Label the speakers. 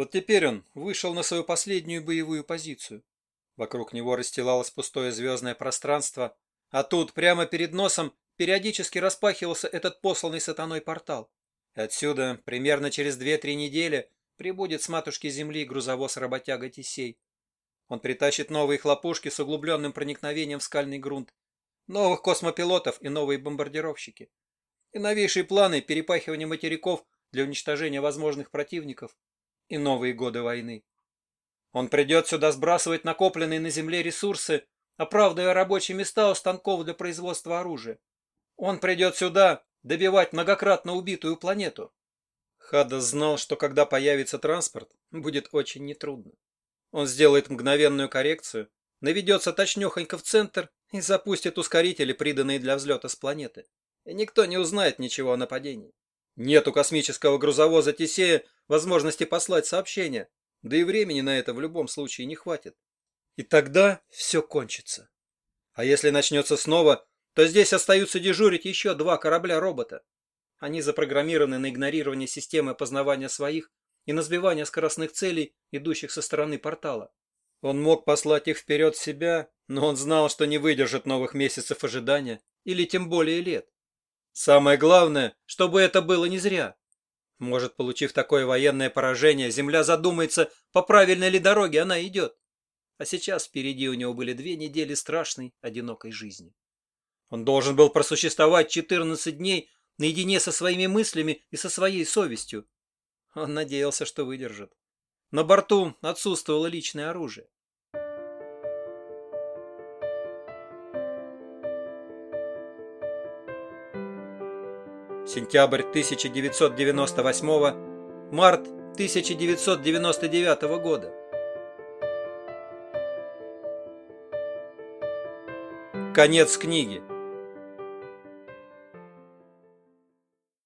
Speaker 1: Вот теперь он вышел на свою последнюю боевую позицию. Вокруг него расстилалось пустое звездное пространство, а тут, прямо перед носом, периодически распахивался этот посланный сатаной портал. Отсюда, примерно через две-три недели, прибудет с матушки земли грузовоз-работяга Тисей. Он притащит новые хлопушки с углубленным проникновением в скальный грунт, новых космопилотов и новые бомбардировщики. И новейшие планы перепахивания материков для уничтожения возможных противников и новые годы войны. Он придет сюда сбрасывать накопленные на земле ресурсы, оправдывая рабочие места у станков для производства оружия. Он придет сюда добивать многократно убитую планету. Хадас знал, что когда появится транспорт, будет очень нетрудно. Он сделает мгновенную коррекцию, наведется точнехонько в центр и запустит ускорители, приданные для взлета с планеты. И никто не узнает ничего о нападении. Нет у космического грузовоза Тесея возможности послать сообщение, да и времени на это в любом случае не хватит. И тогда все кончится. А если начнется снова, то здесь остаются дежурить еще два корабля-робота. Они запрограммированы на игнорирование системы опознавания своих и на сбивание скоростных целей, идущих со стороны портала. Он мог послать их вперед себя, но он знал, что не выдержит новых месяцев ожидания или тем более лет. Самое главное, чтобы это было не зря. Может, получив такое военное поражение, Земля задумается, по правильной ли дороге она идет. А сейчас впереди у него были две недели страшной, одинокой жизни. Он должен был просуществовать 14 дней наедине со своими мыслями и со своей совестью. Он надеялся, что выдержит. На борту отсутствовало личное оружие. Сентябрь 1998, март 1999 года. Конец книги.